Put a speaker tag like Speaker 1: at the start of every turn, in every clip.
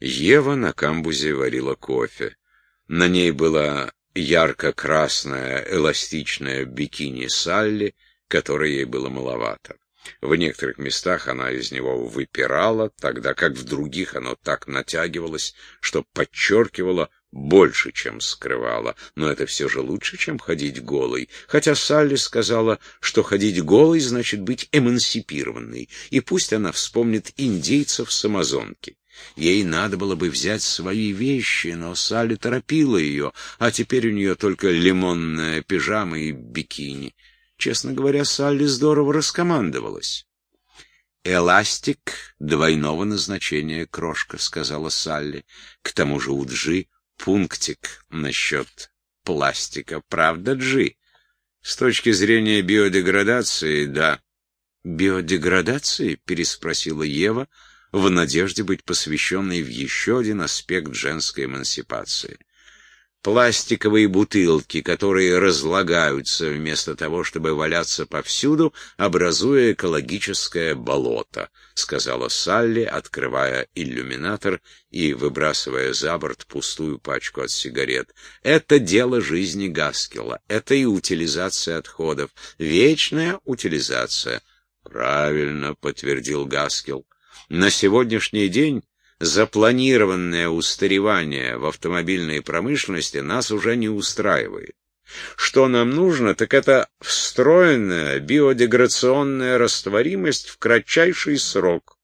Speaker 1: Ева на камбузе варила кофе. На ней было ярко-красное эластичное бикини Салли, которое ей было маловато. В некоторых местах она из него выпирала, тогда как в других оно так натягивалось, что подчеркивало больше, чем скрывало. Но это все же лучше, чем ходить голой. Хотя Салли сказала, что ходить голой значит быть эмансипированной, и пусть она вспомнит индейцев с Амазонки. Ей надо было бы взять свои вещи, но Салли торопила ее, а теперь у нее только лимонная пижама и бикини. Честно говоря, Салли здорово раскомандовалась. «Эластик двойного назначения, крошка», — сказала Салли. «К тому же у Джи пунктик насчет пластика. Правда, Джи?» «С точки зрения биодеградации, да». «Биодеградации?» — переспросила Ева, в надежде быть посвященной в еще один аспект женской эмансипации пластиковые бутылки, которые разлагаются вместо того, чтобы валяться повсюду, образуя экологическое болото, сказала Салли, открывая иллюминатор и выбрасывая за борт пустую пачку от сигарет. Это дело жизни Гаскела, это и утилизация отходов, вечная утилизация. Правильно, подтвердил Гаскел. На сегодняшний день запланированное устаревание в автомобильной промышленности нас уже не устраивает. Что нам нужно, так это встроенная биодеградационная растворимость в кратчайший срок.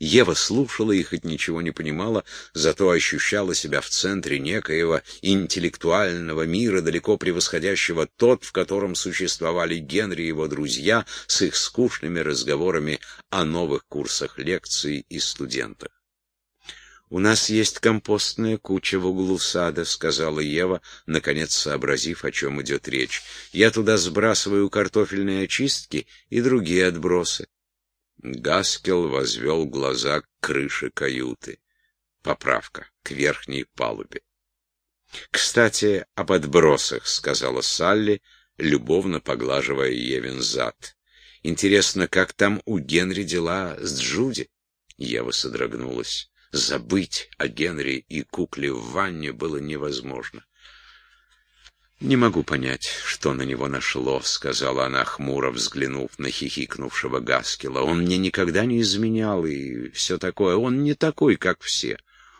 Speaker 1: Ева слушала и хоть ничего не понимала, зато ощущала себя в центре некоего интеллектуального мира, далеко превосходящего тот, в котором существовали Генри и его друзья с их скучными разговорами о новых курсах лекций и студентах. «У нас есть компостная куча в углу сада», — сказала Ева, наконец сообразив, о чем идет речь. «Я туда сбрасываю картофельные очистки и другие отбросы. Гаскел возвел глаза к крыше каюты. Поправка к верхней палубе. «Кстати, об отбросах», — сказала Салли, любовно поглаживая Евин зад. «Интересно, как там у Генри дела с Джуди?» Ева содрогнулась. Забыть о Генри и кукле в ванне было невозможно. «Не могу понять, что на него нашло», — сказала она, хмуро взглянув на хихикнувшего Гаскила. «Он мне никогда не изменял и все такое. Он не такой, как все.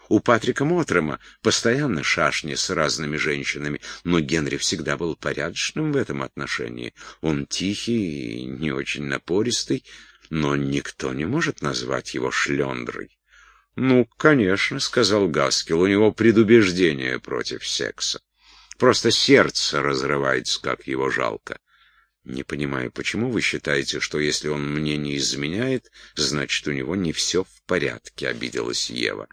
Speaker 1: У Патрика Мотрема постоянно шашни с разными женщинами, но Генри всегда был порядочным в этом отношении. Он тихий и не очень напористый, но никто не может назвать его шлендрой». «Ну, конечно», — сказал Гаскил, — «у него предубеждение против секса». Просто сердце разрывается, как его жалко. Не понимаю, почему вы считаете, что если он мне не изменяет, значит, у него не все в порядке, — обиделась Ева.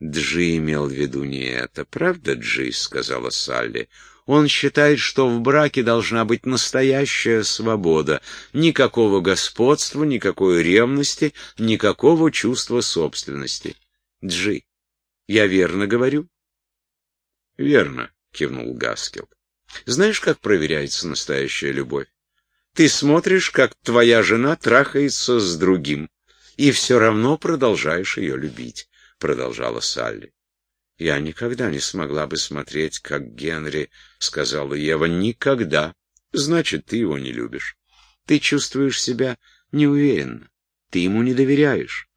Speaker 1: Джи имел в виду не это. Правда, Джи, — сказала Салли. Он считает, что в браке должна быть настоящая свобода. Никакого господства, никакой ревности, никакого чувства собственности. Джи, я верно говорю? Верно. — кивнул Гаскел. «Знаешь, как проверяется настоящая любовь? Ты смотришь, как твоя жена трахается с другим, и все равно продолжаешь ее любить», — продолжала Салли. «Я никогда не смогла бы смотреть, как Генри», — сказала Ева, — «никогда. Значит, ты его не любишь. Ты чувствуешь себя неуверенно. Ты ему не доверяешь.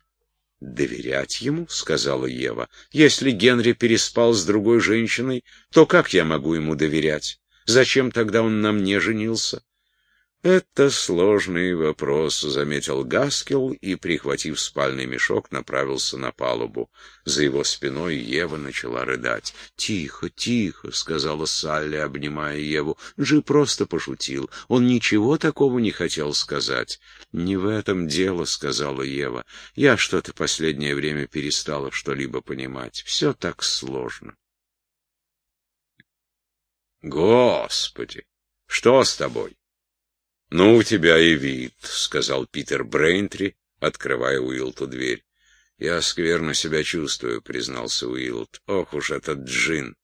Speaker 1: «Доверять ему?» — сказала Ева. «Если Генри переспал с другой женщиной, то как я могу ему доверять? Зачем тогда он на мне женился?» «Это сложный вопрос», — заметил Гаскел и, прихватив спальный мешок, направился на палубу. За его спиной Ева начала рыдать. «Тихо, тихо», — сказала Салли, обнимая Еву. «Джи просто пошутил. Он ничего такого не хотел сказать». «Не в этом дело», — сказала Ева. «Я что-то последнее время перестала что-либо понимать. Все так сложно». «Господи! Что с тобой?» «Ну, у тебя и вид», — сказал Питер Брейнтри, открывая Уилту дверь. «Я скверно себя чувствую», — признался Уилт. «Ох уж этот джин!»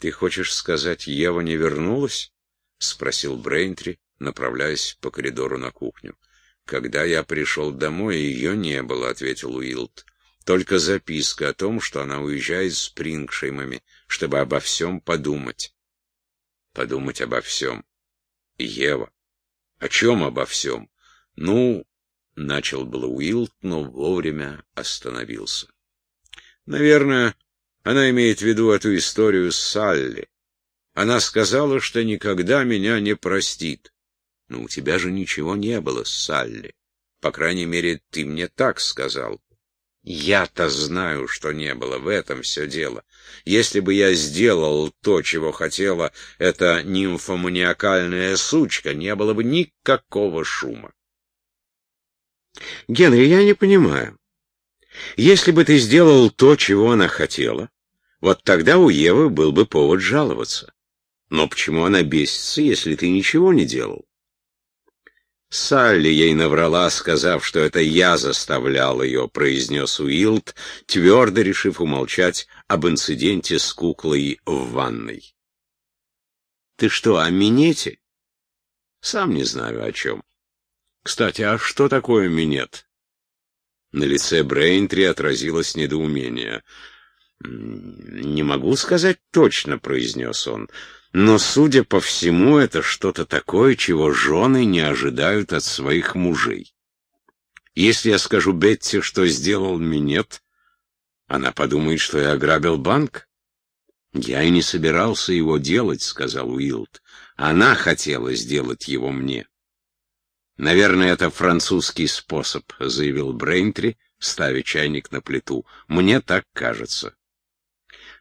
Speaker 1: «Ты хочешь сказать, Ева не вернулась?» — спросил Брейнтри, направляясь по коридору на кухню. «Когда я пришел домой, ее не было», — ответил Уилт. Только записка о том, что она уезжает с Прингшеймами, чтобы обо всем подумать. Подумать обо всем. Ева. О чем обо всем? Ну, начал было Уилт, но вовремя остановился. Наверное, она имеет в виду эту историю с Салли. Она сказала, что никогда меня не простит. Но у тебя же ничего не было с Салли. По крайней мере, ты мне так сказал. Я-то знаю, что не было, в этом все дело. Если бы я сделал то, чего хотела эта нимфоманиакальная сучка, не было бы никакого шума. Генри, я не понимаю. Если бы ты сделал то, чего она хотела, вот тогда у Евы был бы повод жаловаться. Но почему она бесится, если ты ничего не делал? Салли ей наврала, сказав, что это я заставлял ее, произнес Уилд, твердо решив умолчать об инциденте с куклой в ванной. Ты что, о минете? Сам не знаю о чем. Кстати, а что такое минет? На лице Брейнтри отразилось недоумение. «Не могу сказать точно», — произнес он. Но, судя по всему, это что-то такое, чего жены не ожидают от своих мужей. Если я скажу Бетти, что сделал минет, она подумает, что я ограбил банк. Я и не собирался его делать, сказал Уилд. Она хотела сделать его мне. Наверное, это французский способ, заявил Брейнтри, ставя чайник на плиту. Мне так кажется.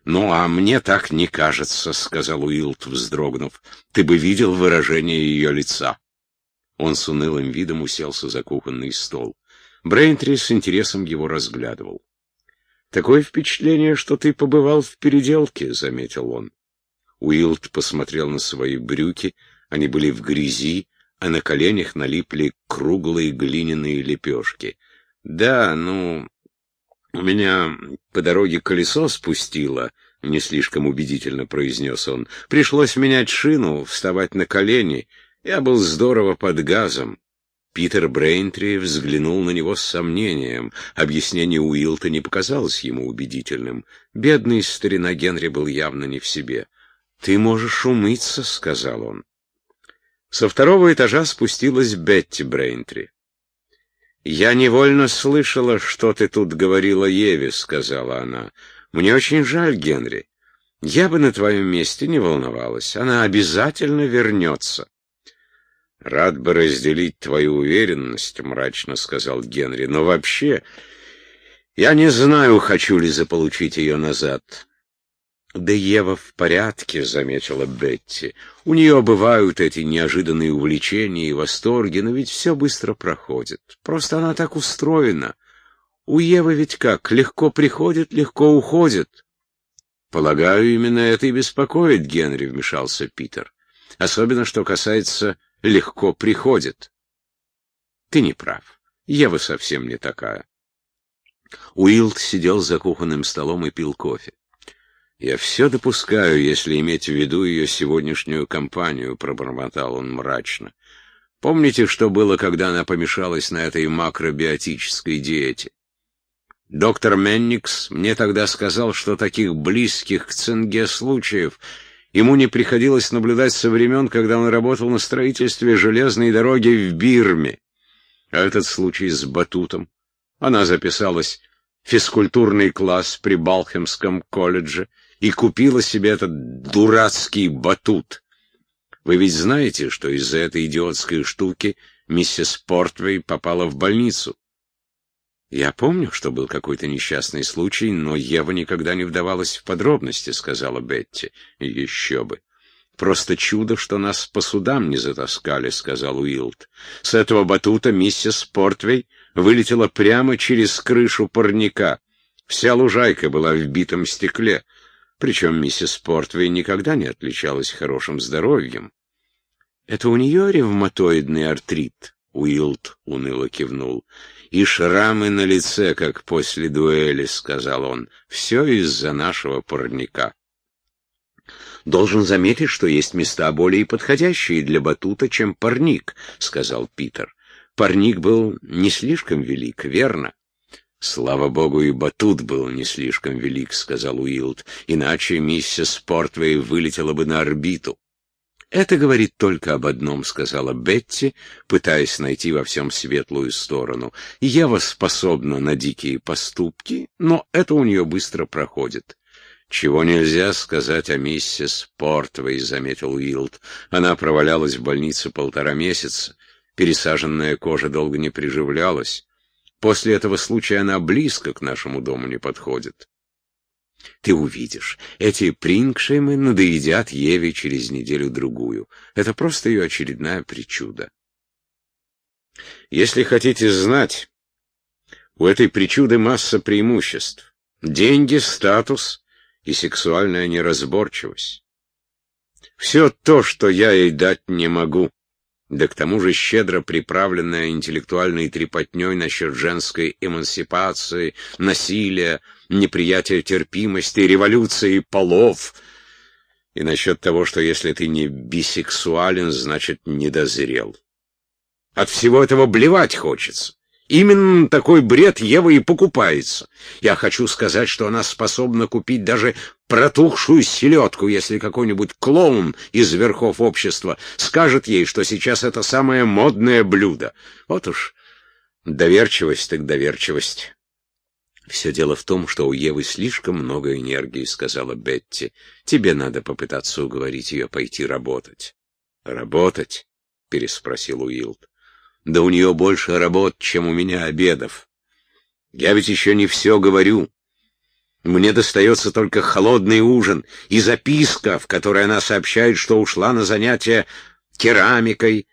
Speaker 1: «Ну, а мне так не кажется», — сказал Уилт, вздрогнув. «Ты бы видел выражение ее лица». Он с унылым видом уселся за кухонный стол. Брейнтри с интересом его разглядывал. «Такое впечатление, что ты побывал в переделке», — заметил он. Уилт посмотрел на свои брюки, они были в грязи, а на коленях налипли круглые глиняные лепешки. «Да, ну, «У меня по дороге колесо спустило», — не слишком убедительно произнес он. «Пришлось менять шину, вставать на колени. Я был здорово под газом». Питер Брейнтри взглянул на него с сомнением. Объяснение Уилта не показалось ему убедительным. Бедный старина Генри был явно не в себе. «Ты можешь умыться», — сказал он. Со второго этажа спустилась Бетти Брейнтри. «Я невольно слышала, что ты тут говорила Еве», — сказала она. «Мне очень жаль, Генри. Я бы на твоем месте не волновалась. Она обязательно вернется». «Рад бы разделить твою уверенность», — мрачно сказал Генри. «Но вообще, я не знаю, хочу ли заполучить ее назад. «Да Ева в порядке», — заметила Бетти. «У нее бывают эти неожиданные увлечения и восторги, но ведь все быстро проходит. Просто она так устроена. У Евы ведь как, легко приходит, легко уходит». «Полагаю, именно это и беспокоит Генри», — вмешался Питер. «Особенно, что касается «легко приходит». «Ты не прав. Ева совсем не такая». Уилд сидел за кухонным столом и пил кофе. «Я все допускаю, если иметь в виду ее сегодняшнюю кампанию», — пробормотал он мрачно. «Помните, что было, когда она помешалась на этой макробиотической диете? Доктор Менникс мне тогда сказал, что таких близких к цинге случаев ему не приходилось наблюдать со времен, когда он работал на строительстве железной дороги в Бирме. А этот случай с батутом. Она записалась в физкультурный класс при Балхемском колледже, и купила себе этот дурацкий батут. Вы ведь знаете, что из-за этой идиотской штуки миссис Портвей попала в больницу? Я помню, что был какой-то несчастный случай, но Ева никогда не вдавалась в подробности, сказала Бетти. Еще бы. Просто чудо, что нас по судам не затаскали, сказал Уилд. С этого батута миссис Портвей вылетела прямо через крышу парника. Вся лужайка была в битом стекле. Причем миссис Портвей никогда не отличалась хорошим здоровьем. «Это у нее ревматоидный артрит?» — Уилд уныло кивнул. «И шрамы на лице, как после дуэли», — сказал он. «Все из-за нашего парника». «Должен заметить, что есть места более подходящие для батута, чем парник», — сказал Питер. «Парник был не слишком велик, верно?» «Слава богу, и батут был не слишком велик», — сказал Уилд, «иначе миссис Портвей вылетела бы на орбиту». «Это говорит только об одном», — сказала Бетти, пытаясь найти во всем светлую сторону. «Ева способна на дикие поступки, но это у нее быстро проходит». «Чего нельзя сказать о миссис Портвей», — заметил Уилд. «Она провалялась в больнице полтора месяца, пересаженная кожа долго не приживлялась. После этого случая она близко к нашему дому не подходит. Ты увидишь, эти прингшемы надоедят Еве через неделю-другую. Это просто ее очередная причуда. Если хотите знать, у этой причуды масса преимуществ. Деньги, статус и сексуальная неразборчивость. Все то, что я ей дать не могу да к тому же щедро приправленная интеллектуальной трепотней насчет женской эмансипации, насилия, неприятия терпимости, революции полов, и насчет того, что если ты не бисексуален, значит, недозрел. От всего этого блевать хочется. Именно такой бред Ева и покупается. Я хочу сказать, что она способна купить даже протухшую селедку, если какой-нибудь клоун из верхов общества скажет ей, что сейчас это самое модное блюдо. Вот уж доверчивость так доверчивость. «Все дело в том, что у Евы слишком много энергии», — сказала Бетти. «Тебе надо попытаться уговорить ее пойти работать». «Работать?» — переспросил Уилд. Да у нее больше работ, чем у меня обедов. Я ведь еще не все говорю. Мне достается только холодный ужин и записка, в которой она сообщает, что ушла на занятия керамикой,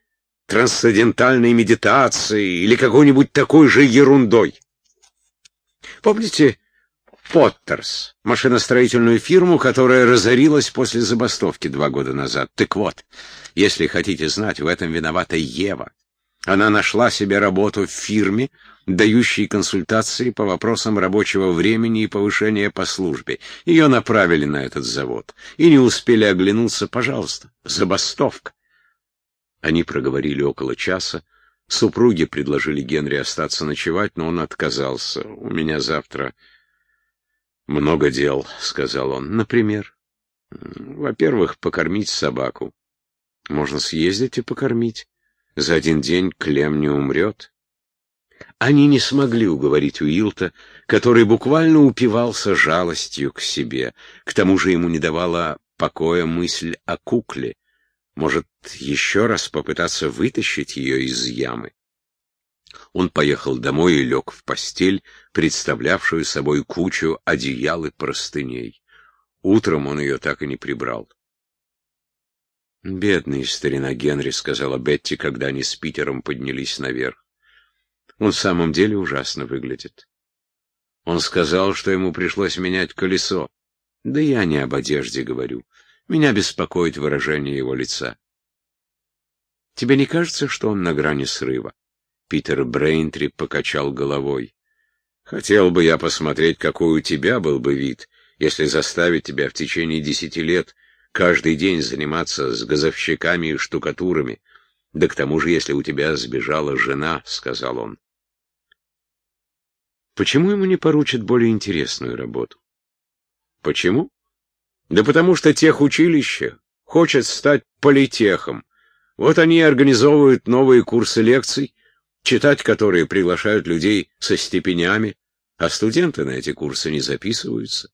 Speaker 1: трансцендентальной медитацией или какой-нибудь такой же ерундой. Помните Поттерс, машиностроительную фирму, которая разорилась после забастовки два года назад? Так вот, если хотите знать, в этом виновата Ева. Она нашла себе работу в фирме, дающей консультации по вопросам рабочего времени и повышения по службе. Ее направили на этот завод. И не успели оглянуться, пожалуйста, забастовка. Они проговорили около часа. Супруги предложили Генри остаться ночевать, но он отказался. «У меня завтра много дел», — сказал он. «Например?» «Во-первых, покормить собаку. Можно съездить и покормить». За один день Клем не умрет. Они не смогли уговорить Уилта, который буквально упивался жалостью к себе. К тому же ему не давала покоя мысль о кукле. Может, еще раз попытаться вытащить ее из ямы? Он поехал домой и лег в постель, представлявшую собой кучу одеял и простыней. Утром он ее так и не прибрал. «Бедный старина Генри», — сказала Бетти, когда они с Питером поднялись наверх. «Он в самом деле ужасно выглядит. Он сказал, что ему пришлось менять колесо. Да я не об одежде говорю. Меня беспокоит выражение его лица. Тебе не кажется, что он на грани срыва?» Питер Брейнтри покачал головой. «Хотел бы я посмотреть, какой у тебя был бы вид, если заставить тебя в течение десяти лет каждый день заниматься с газовщиками и штукатурами. Да к тому же, если у тебя сбежала жена, — сказал он. Почему ему не поручат более интересную работу? Почему? Да потому что тех училище хочет стать политехом. Вот они организовывают новые курсы лекций, читать которые приглашают людей со степенями, а студенты на эти курсы не записываются.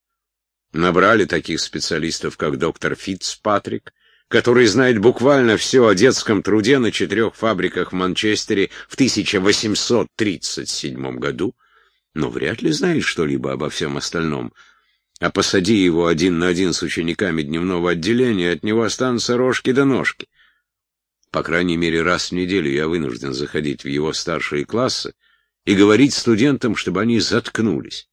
Speaker 1: Набрали таких специалистов, как доктор Фитцпатрик, который знает буквально все о детском труде на четырех фабриках в Манчестере в 1837 году, но вряд ли знает что-либо обо всем остальном. А посади его один на один с учениками дневного отделения, от него останутся рожки до ножки. По крайней мере, раз в неделю я вынужден заходить в его старшие классы и говорить студентам, чтобы они заткнулись.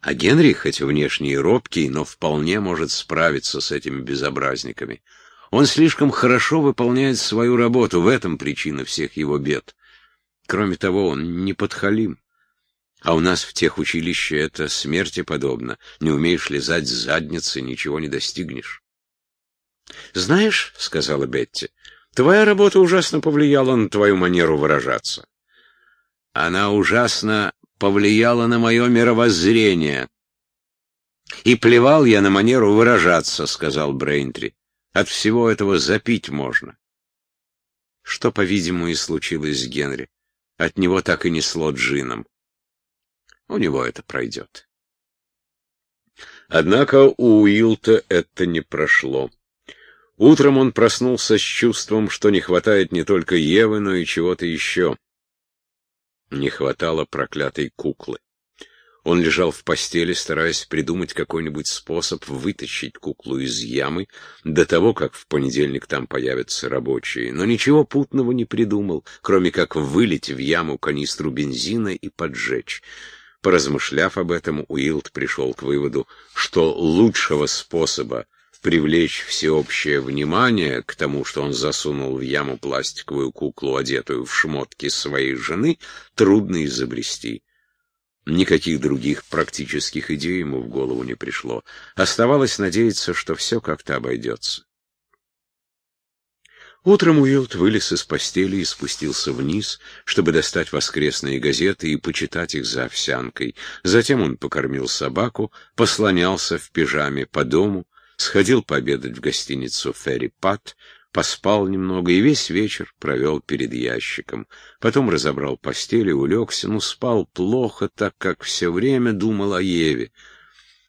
Speaker 1: А Генри, хоть внешне и робкий, но вполне может справиться с этими безобразниками. Он слишком хорошо выполняет свою работу, в этом причина всех его бед. Кроме того, он не подхалим. А у нас в тех училище это смерти подобно. Не умеешь лизать с задницы, ничего не достигнешь. «Знаешь, — сказала Бетти, — твоя работа ужасно повлияла на твою манеру выражаться. Она ужасно повлияло на мое мировоззрение. И плевал я на манеру выражаться, — сказал Брейнтри. От всего этого запить можно. Что, по-видимому, и случилось с Генри. От него так и несло джином. У него это пройдет. Однако у Уилта это не прошло. Утром он проснулся с чувством, что не хватает не только Евы, но и чего-то еще. Не хватало проклятой куклы. Он лежал в постели, стараясь придумать какой-нибудь способ вытащить куклу из ямы до того, как в понедельник там появятся рабочие. Но ничего путного не придумал, кроме как вылить в яму канистру бензина и поджечь. Поразмышляв об этом, Уилд пришел к выводу, что лучшего способа привлечь всеобщее внимание к тому, что он засунул в яму пластиковую куклу, одетую в шмотки своей жены, трудно изобрести. Никаких других практических идей ему в голову не пришло. Оставалось надеяться, что все как-то обойдется. Утром Уилд вылез из постели и спустился вниз, чтобы достать воскресные газеты и почитать их за овсянкой. Затем он покормил собаку, послонялся в пижаме по дому, сходил пообедать в гостиницу «Ферри Пат», поспал немного и весь вечер провел перед ящиком. Потом разобрал постель и улегся, но спал плохо, так как все время думал о Еве.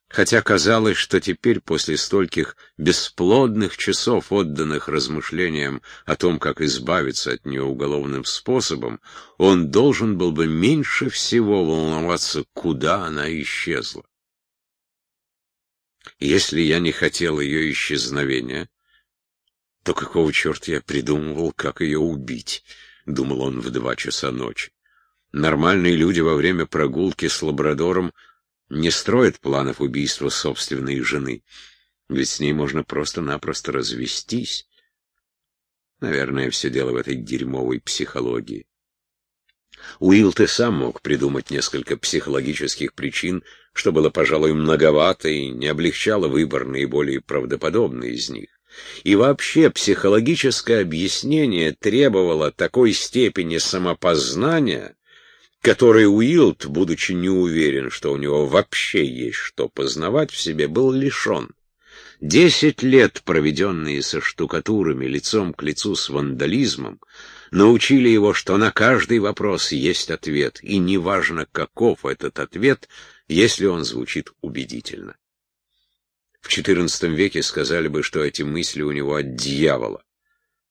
Speaker 1: Хотя казалось, что теперь, после стольких бесплодных часов, отданных размышлениям о том, как избавиться от нее уголовным способом, он должен был бы меньше всего волноваться, куда она исчезла. Если я не хотел ее исчезновения, то какого черта я придумывал, как ее убить? — думал он в два часа ночи. Нормальные люди во время прогулки с лабрадором не строят планов убийства собственной жены, ведь с ней можно просто-напросто развестись. Наверное, все дело в этой дерьмовой психологии. Уилл ты сам мог придумать несколько психологических причин, что было, пожалуй, многовато и не облегчало выбор наиболее правдоподобный из них. И вообще психологическое объяснение требовало такой степени самопознания, которой Уилд, будучи не уверен, что у него вообще есть что познавать в себе, был лишен. Десять лет, проведенные со штукатурами, лицом к лицу с вандализмом, научили его, что на каждый вопрос есть ответ, и неважно, каков этот ответ, если он звучит убедительно. В XIV веке сказали бы, что эти мысли у него от дьявола.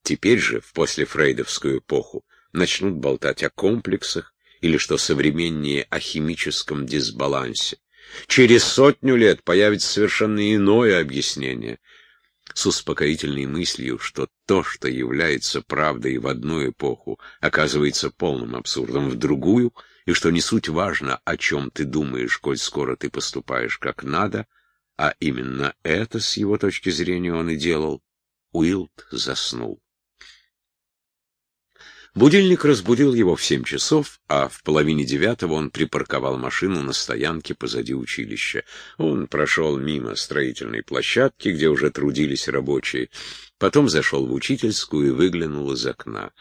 Speaker 1: Теперь же, в послефрейдовскую эпоху, начнут болтать о комплексах или, что современнее, о химическом дисбалансе. Через сотню лет появится совершенно иное объяснение, с успокоительной мыслью, что то, что является правдой в одну эпоху, оказывается полным абсурдом в другую, и что не суть важно, о чем ты думаешь, коль скоро ты поступаешь как надо — а именно это, с его точки зрения, он и делал. Уилд заснул. Будильник разбудил его в семь часов, а в половине девятого он припарковал машину на стоянке позади училища. Он прошел мимо строительной площадки, где уже трудились рабочие, потом зашел в учительскую и выглянул из окна.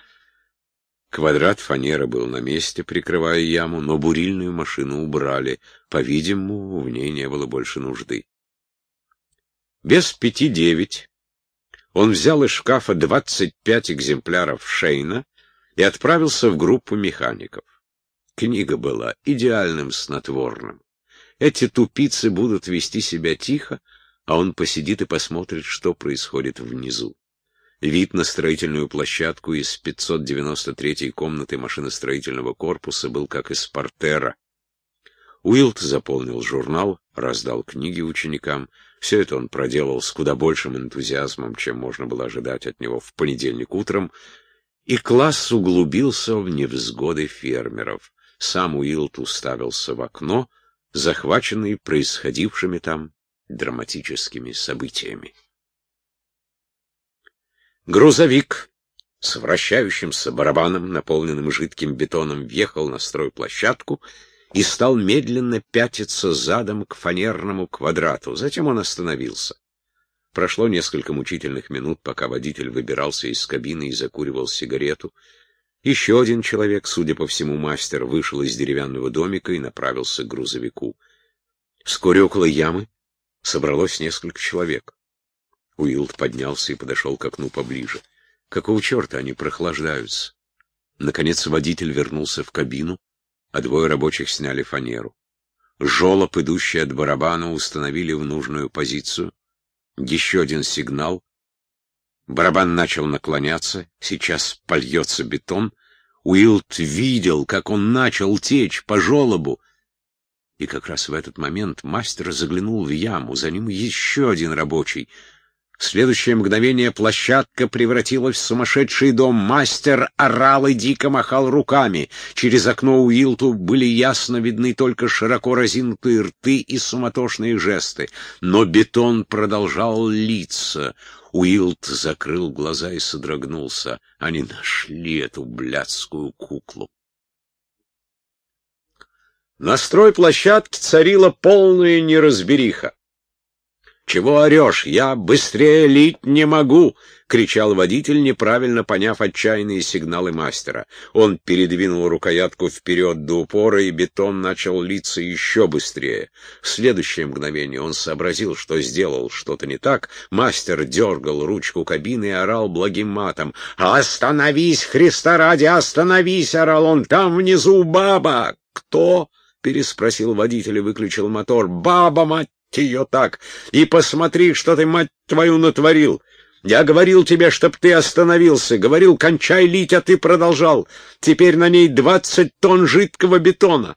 Speaker 1: Квадрат фанеры был на месте, прикрывая яму, но бурильную машину убрали. По-видимому, в ней не было больше нужды. Без пяти девять он взял из шкафа двадцать пять экземпляров Шейна и отправился в группу механиков. Книга была идеальным снотворным. Эти тупицы будут вести себя тихо, а он посидит и посмотрит, что происходит внизу. Вид на строительную площадку из 593-й комнаты машиностроительного корпуса был как из портера. Уилд заполнил журнал, раздал книги ученикам, все это он проделал с куда большим энтузиазмом, чем можно было ожидать от него в понедельник утром, и класс углубился в невзгоды фермеров. Сам Уилд уставился в окно, захваченный происходившими там драматическими событиями. Грузовик с вращающимся барабаном, наполненным жидким бетоном, въехал на стройплощадку и стал медленно пятиться задом к фанерному квадрату. Затем он остановился. Прошло несколько мучительных минут, пока водитель выбирался из кабины и закуривал сигарету. Еще один человек, судя по всему, мастер, вышел из деревянного домика и направился к грузовику. Вскоре около ямы собралось несколько человек. Уилд поднялся и подошел к окну поближе. Какого черта они прохлаждаются? Наконец водитель вернулся в кабину, а двое рабочих сняли фанеру. Жолоб, идущий от барабана, установили в нужную позицию. Еще один сигнал. Барабан начал наклоняться, сейчас польется бетон. Уилд видел, как он начал течь по желобу. И как раз в этот момент мастер заглянул в яму, за ним еще один рабочий — в следующее мгновение площадка превратилась в сумасшедший дом. Мастер орал и дико махал руками. Через окно Уилту были ясно видны только широко разинутые рты и суматошные жесты. Но бетон продолжал литься. Уилт закрыл глаза и содрогнулся. Они нашли эту блядскую куклу. На стройплощадке царила полная неразбериха. «Чего орешь? Я быстрее лить не могу!» — кричал водитель, неправильно поняв отчаянные сигналы мастера. Он передвинул рукоятку вперед до упора, и бетон начал литься еще быстрее. В следующее мгновение он сообразил, что сделал что-то не так. Мастер дергал ручку кабины и орал благим матом. «Остановись, Христа ради, остановись!» — орал он. «Там внизу баба!» «Кто?» — переспросил водитель и выключил мотор. «Баба, мать ее так, и посмотри, что ты, мать твою, натворил. Я говорил тебе, чтоб ты остановился, говорил, кончай лить, а ты продолжал. Теперь на ней двадцать тонн жидкого бетона.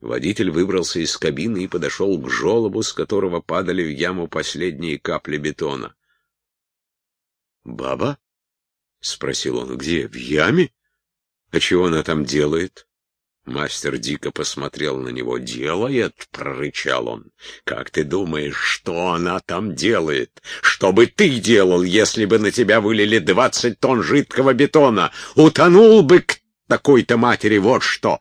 Speaker 1: Водитель выбрался из кабины и подошел к желобу, с которого падали в яму последние капли бетона. «Баба?» — спросил он. «Где? В яме? А чего она там делает?» Мастер дико посмотрел на него. «Делает?» — прорычал он. «Как ты думаешь, что она там делает? Что бы ты делал, если бы на тебя вылили двадцать тонн жидкого бетона? Утонул бы к такой-то матери, вот что!»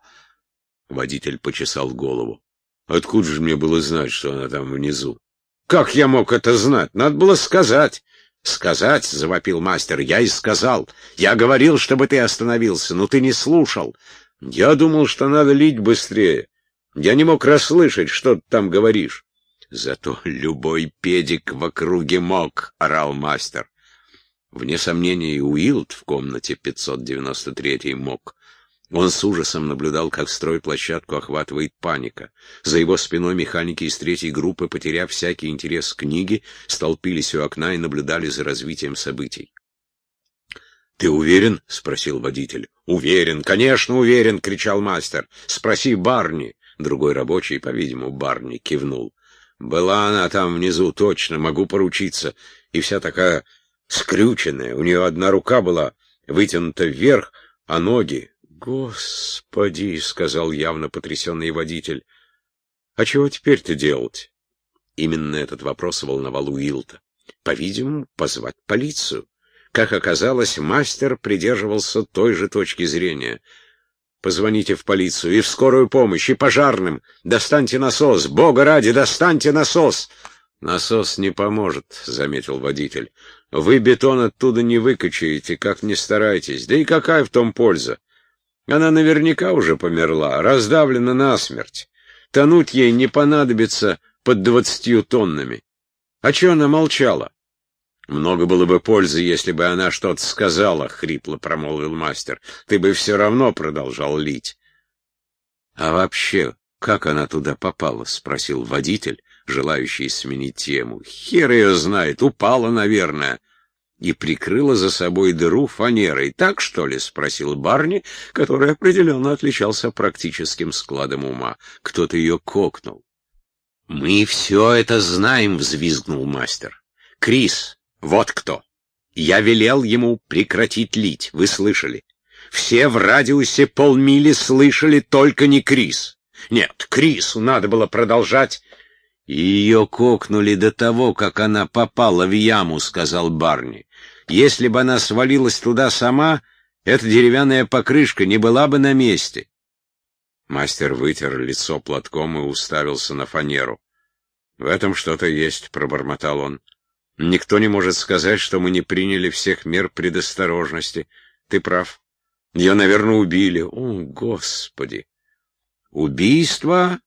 Speaker 1: Водитель почесал голову. «Откуда же мне было знать, что она там внизу?» «Как я мог это знать? Надо было сказать». «Сказать?» — завопил мастер. «Я и сказал. Я говорил, чтобы ты остановился, но ты не слушал. Я думал, что надо лить быстрее. Я не мог расслышать, что ты там говоришь. Зато любой педик в округе мог, — орал мастер. Вне сомнения, и Уилд в комнате 593 мог. Он с ужасом наблюдал, как стройплощадку охватывает паника. За его спиной механики из третьей группы, потеряв всякий интерес к книге, столпились у окна и наблюдали за развитием событий. «Ты уверен?» — спросил водитель. «Уверен, конечно, уверен!» — кричал мастер. «Спроси Барни!» Другой рабочий, по-видимому, Барни, кивнул. «Была она там внизу, точно, могу поручиться. И вся такая скрюченная. У нее одна рука была вытянута вверх, а ноги... «Господи!» — сказал явно потрясенный водитель. «А чего теперь-то делать?» Именно этот вопрос волновал Уилта. «По-видимому, позвать полицию». Как оказалось, мастер придерживался той же точки зрения. «Позвоните в полицию и в скорую помощь, и пожарным. Достаньте насос. Бога ради, достаньте насос!» «Насос не поможет», — заметил водитель. «Вы бетон оттуда не выкачаете, как ни старайтесь. Да и какая в том польза? Она наверняка уже померла, раздавлена насмерть. Тонуть ей не понадобится под двадцатью тоннами. А че она молчала? «Много было бы пользы, если бы она что-то сказала», — хрипло промолвил мастер. «Ты бы все равно продолжал лить». «А вообще, как она туда попала?» — спросил водитель, желающий сменить тему. «Хер ее знает, упала, наверное» и прикрыла за собой дыру фанерой. «Так, что ли?» — спросил Барни, который определенно отличался практическим складом ума. Кто-то ее кокнул. «Мы все это знаем», — взвизгнул мастер. «Крис, вот кто. Я велел ему прекратить лить, вы слышали. Все в радиусе полмили слышали, только не Крис. Нет, Крису надо было продолжать. Ее кокнули до того, как она попала в яму, сказал Барни. Если бы она свалилась туда сама, эта деревянная покрышка не была бы на месте. Мастер вытер лицо платком и уставился на фанеру. — В этом что-то есть, — пробормотал он. Никто не может сказать, что мы не приняли всех мер предосторожности. Ты прав. Ее, наверное, убили. О, Господи! Убийство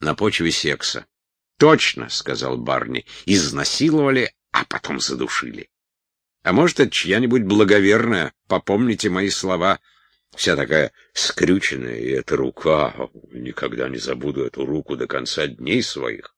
Speaker 1: на почве секса. Точно, сказал Барни. Изнасиловали, а потом задушили. А может, это чья-нибудь благоверная? Попомните мои слова. Вся такая скрюченная, и эта рука... Никогда не забуду эту руку до конца дней своих.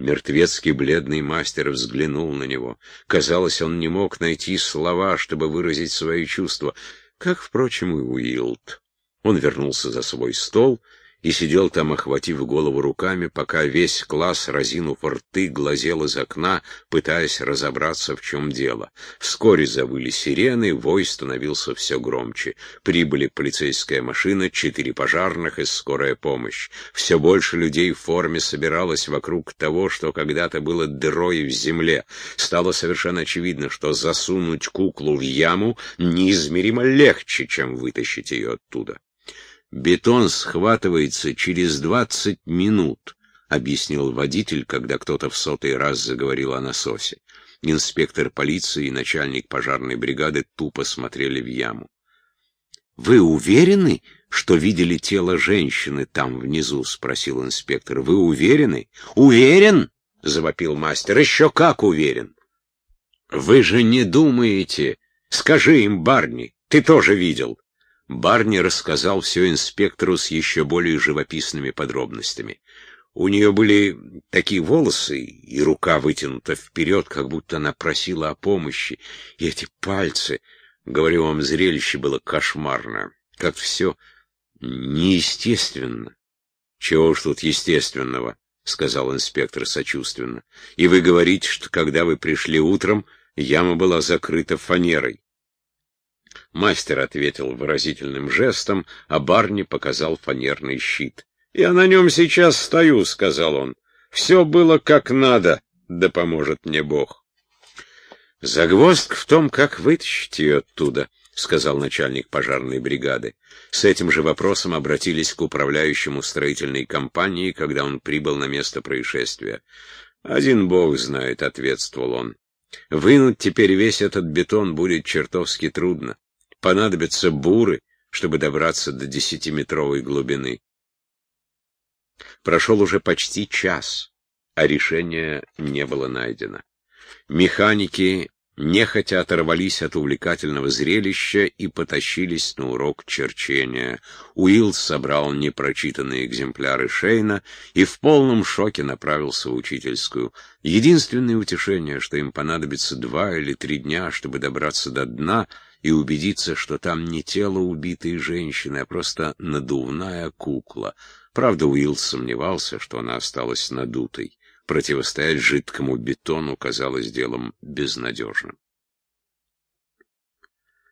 Speaker 1: Мертвецкий бледный мастер взглянул на него. Казалось, он не мог найти слова, чтобы выразить свои чувства, как, впрочем, и Уилд. Он вернулся за свой стол и сидел там, охватив голову руками, пока весь класс, разинув рты, глазел из окна, пытаясь разобраться, в чем дело. Вскоре завыли сирены, вой становился все громче. Прибыли полицейская машина, четыре пожарных и скорая помощь. Все больше людей в форме собиралось вокруг того, что когда-то было дырой в земле. Стало совершенно очевидно, что засунуть куклу в яму неизмеримо легче, чем вытащить ее оттуда. Бетон схватывается через двадцать минут, объяснил водитель, когда кто-то в сотый раз заговорил о насосе. Инспектор полиции и начальник пожарной бригады тупо смотрели в яму. «Вы уверены, что видели тело женщины там внизу?» — спросил инспектор. «Вы уверены?» «Уверен?» — завопил мастер. «Еще как уверен!» «Вы же не думаете...» «Скажи им, Барни, ты тоже видел. Барни рассказал все инспектору с еще более живописными подробностями. У нее были такие волосы, и рука вытянута вперед, как будто она просила о помощи. И эти пальцы, говорю вам, зрелище было кошмарное. Как все неестественно. Чего уж тут естественного, — сказал инспектор сочувственно. И вы говорите, что когда вы пришли утром, яма была закрыта фанерой. Мастер ответил выразительным жестом, а Барни показал фанерный щит. «Я на нем сейчас стою», — сказал он. «Все было как надо, да поможет мне Бог». «Загвоздка в том, как вытащить ее оттуда», — сказал начальник пожарной бригады. С этим же вопросом обратились к управляющему строительной компании, когда он прибыл на место происшествия. «Один бог знает», — ответствовал он. «Вынуть теперь весь этот бетон будет чертовски трудно понадобятся буры, чтобы добраться до десятиметровой глубины. Прошел уже почти час, а решения не было найдено. Механики нехотя оторвались от увлекательного зрелища и потащились на урок черчения. Уилл собрал непрочитанные экземпляры Шейна и в полном шоке направился в учительскую. Единственное утешение, что им понадобится два или три дня, чтобы добраться до дна — и убедиться, что там не тело убитой женщины, а просто надувная кукла. Правда, Уилл сомневался, что она осталась надутой. Противостоять жидкому бетону казалось делом безнадежным.